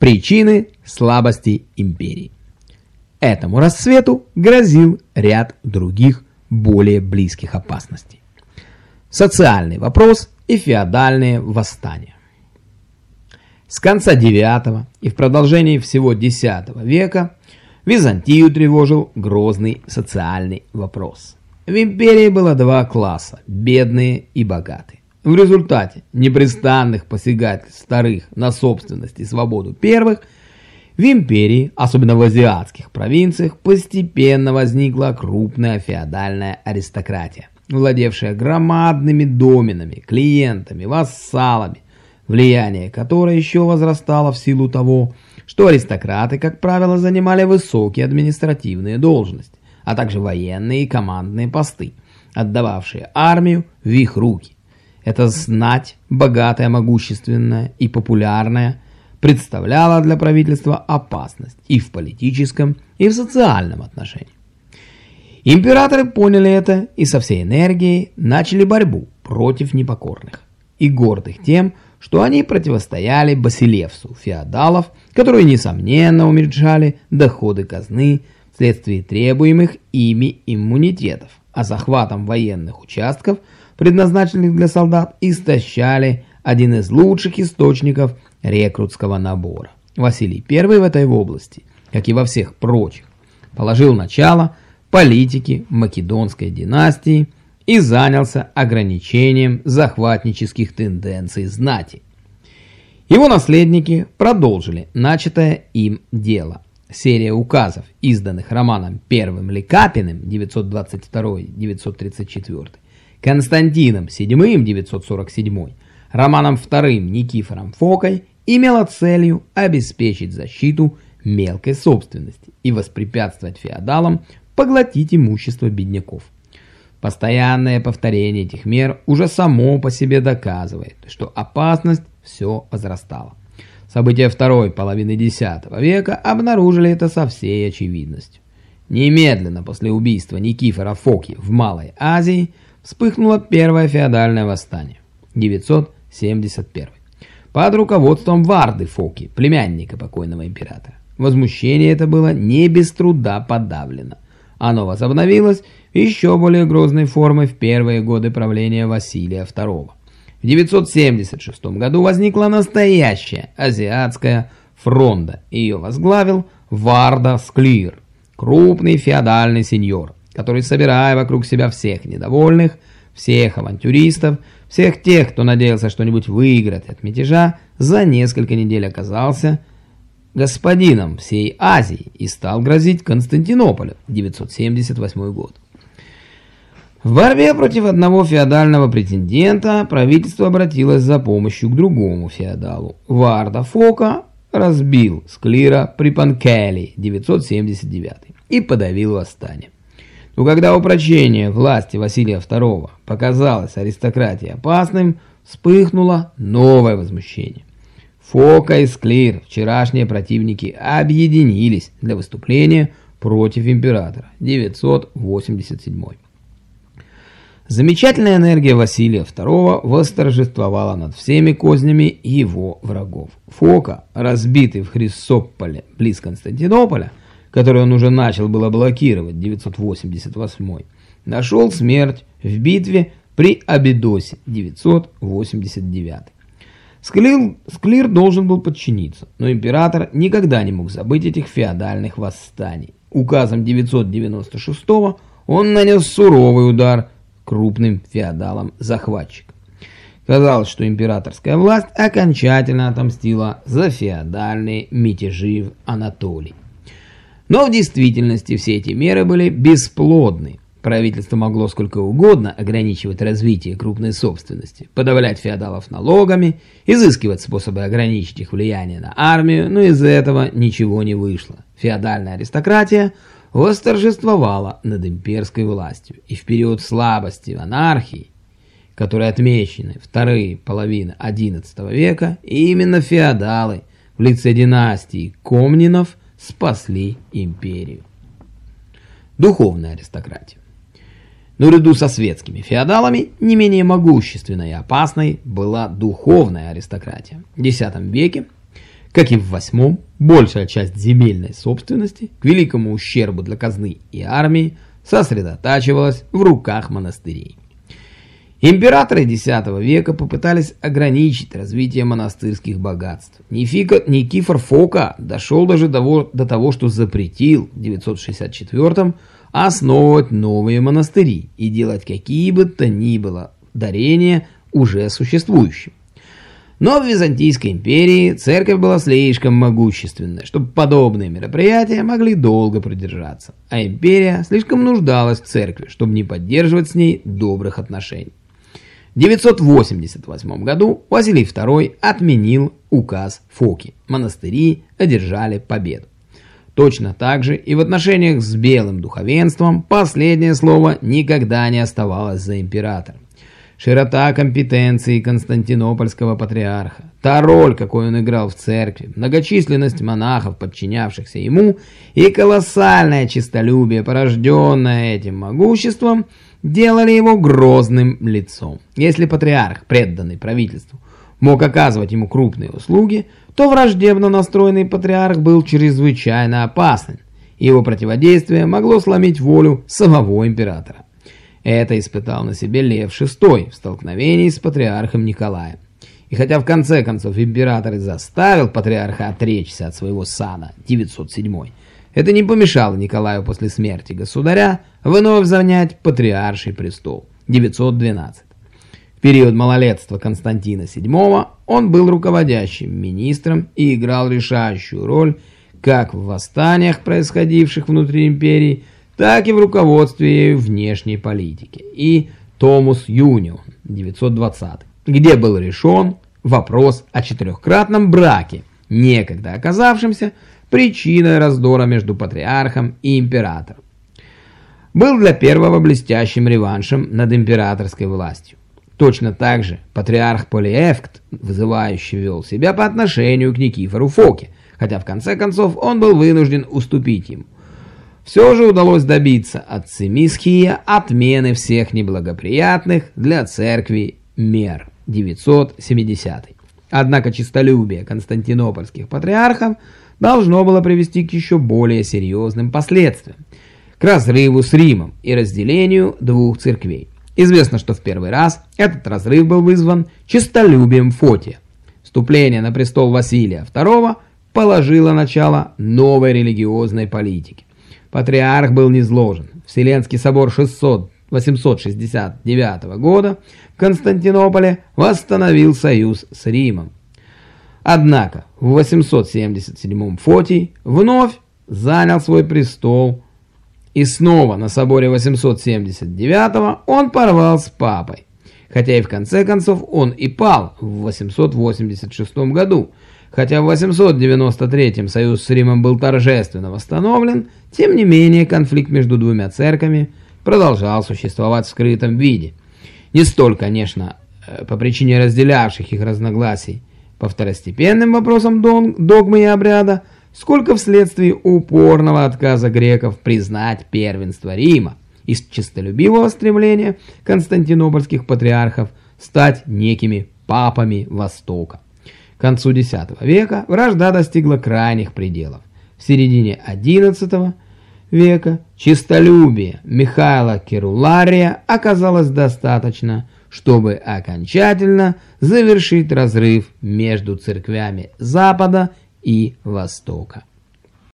Причины слабости империи. Этому расцвету грозил ряд других более близких опасностей. Социальный вопрос и феодальные восстания. С конца IX и в продолжении всего X века Византию тревожил грозный социальный вопрос. В империи было два класса – бедные и богатые. В результате непрестанных посягательств вторых на собственность и свободу первых, в империи, особенно в азиатских провинциях, постепенно возникла крупная феодальная аристократия, владевшая громадными доменами, клиентами, вассалами, влияние которой еще возрастало в силу того, что аристократы, как правило, занимали высокие административные должности, а также военные и командные посты, отдававшие армию в их руки. Эта знать, богатая, могущественная и популярная, представляла для правительства опасность и в политическом, и в социальном отношении. Императоры поняли это и со всей энергией начали борьбу против непокорных и гордых тем, что они противостояли Басилевсу, феодалов, которые, несомненно, уменьшали доходы казны вследствие требуемых ими иммунитетов, а захватом военных участков – предназначенных для солдат, истощали один из лучших источников рекрутского набора. Василий I в этой области, как и во всех прочих, положил начало политике Македонской династии и занялся ограничением захватнических тенденций знати. Его наследники продолжили начатое им дело. Серия указов, изданных Романом I Лекапиным 922-934, Константином VII 947, Романом II Никифором Фокой имела целью обеспечить защиту мелкой собственности и воспрепятствовать феодалам поглотить имущество бедняков. Постоянное повторение этих мер уже само по себе доказывает, что опасность все возрастала. События второй половины X века обнаружили это со всей очевидностью. Немедленно после убийства Никифора Фоки в Малой Азии – вспыхнуло первое феодальное восстание, 971 под руководством Варды Фоки, племянника покойного императора. Возмущение это было не без труда подавлено. Оно возобновилось еще более грозной формой в первые годы правления Василия II. В 976 году возникла настоящая азиатская фронта. Ее возглавил Варда Склир, крупный феодальный сеньор, который, собирая вокруг себя всех недовольных, всех авантюристов, всех тех, кто надеялся что-нибудь выиграть от мятежа, за несколько недель оказался господином всей Азии и стал грозить Константинополю, 978 год. В борьбе против одного феодального претендента правительство обратилось за помощью к другому феодалу. Варда Фока разбил Склира при Панкеле 979 и подавил восстание. Но когда упрочение власти Василия II показалось аристократии опасным, вспыхнуло новое возмущение. Фока и Склир, вчерашние противники, объединились для выступления против императора. 987. Замечательная энергия Василия II восторжествовала над всеми кознями его врагов. Фока, разбитый в Хриссополе близ Константинополя, который он уже начал было блокировать, 988 нашел смерть в битве при Абидосе, 989 Склир, Склир должен был подчиниться, но император никогда не мог забыть этих феодальных восстаний. Указом 996 он нанес суровый удар крупным феодалам-захватчикам. Казалось, что императорская власть окончательно отомстила за феодальные мятежи в Анатолии. Но в действительности все эти меры были бесплодны. Правительство могло сколько угодно ограничивать развитие крупной собственности, подавлять феодалов налогами, изыскивать способы ограничить их влияние на армию, но из этого ничего не вышло. Феодальная аристократия восторжествовала над имперской властью, и в период слабости анархии, которые отмечены вторые половины XI века, именно феодалы в лице династии Комнинов – спасли империю. Духовная аристократия. Наряду со светскими феодалами не менее могущественной и опасной была духовная аристократия. В X веке Как и в восьмом, большая часть земельной собственности, к великому ущербу для казны и армии, сосредотачивалась в руках монастырей. Императоры X века попытались ограничить развитие монастырских богатств. Нифика, Никифор Фока дошел даже до, до того, что запретил в 964 основывать новые монастыри и делать какие бы то ни было дарения уже существующим. Но в Византийской империи церковь была слишком могущественной, чтобы подобные мероприятия могли долго продержаться, а империя слишком нуждалась в церкви, чтобы не поддерживать с ней добрых отношений. В 988 году Василий II отменил указ Фоки. Монастыри одержали победу. Точно так же и в отношениях с белым духовенством последнее слово никогда не оставалось за императором. Широта компетенции Константинопольского патриарха, та роль, какую он играл в церкви, многочисленность монахов, подчинявшихся ему, и колоссальное честолюбие, порожденное этим могуществом – делали его грозным лицом. Если патриарх, преданный правительству, мог оказывать ему крупные услуги, то враждебно настроенный патриарх был чрезвычайно опасен. Его противодействие могло сломить волю самого императора. Это испытал на себе Лев VI в столкновении с патриархом Николаем. И хотя в конце концов император и заставил патриарха отречься от своего сана 907 это не помешало Николаю после смерти государя вновь занять патриарший престол 912. В период малолетства Константина VII он был руководящим министром и играл решающую роль как в восстаниях, происходивших внутри империи, так и в руководстве ею внешней политики. И Томус Юнион 920, где был решен вопрос о четырехкратном браке, некогда оказавшемся причиной раздора между патриархом и императором. Был для первого блестящим реваншем над императорской властью. Точно так же патриарх Полиэфкт вызывающе вел себя по отношению к Никифору Фоке, хотя в конце концов он был вынужден уступить ему. Все же удалось добиться от Цимисхия отмены всех неблагоприятных для церкви мер 970. Однако честолюбие константинопольских патриархов – должно было привести к еще более серьезным последствиям, к разрыву с Римом и разделению двух церквей. Известно, что в первый раз этот разрыв был вызван честолюбием Фотия. Вступление на престол Василия II положило начало новой религиозной политике. Патриарх был низложен. Вселенский собор 600 869 года в Константинополе восстановил союз с Римом. Однако в 877 Фотий вновь занял свой престол, и снова на соборе 879 он порвал с папой. Хотя и в конце концов он и пал в 886 году, хотя в 893 союз с Римом был торжественно восстановлен, тем не менее конфликт между двумя церквями продолжал существовать в скрытом виде. Не столь, конечно, э, по причине разделявших их разногласий, по второстепенным вопросам догмы и обряда, сколько вследствие упорного отказа греков признать первенство Рима из честолюбивого стремления константинопольских патриархов стать некими папами Востока. К концу X века вражда достигла крайних пределов. В середине XI века честолюбие Михаила Керулария оказалось достаточно, чтобы окончательно завершить разрыв между церквями Запада и Востока.